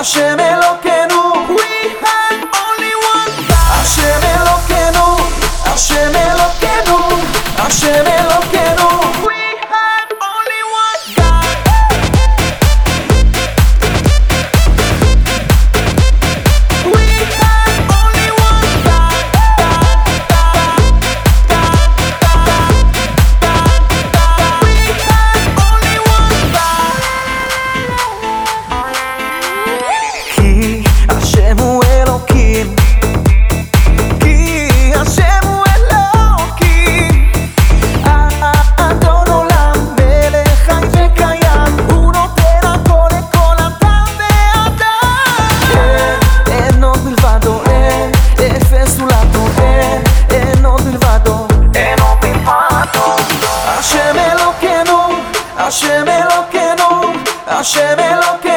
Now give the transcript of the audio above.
Hashem Hashem Elokeinu, Hashem Elokeinu.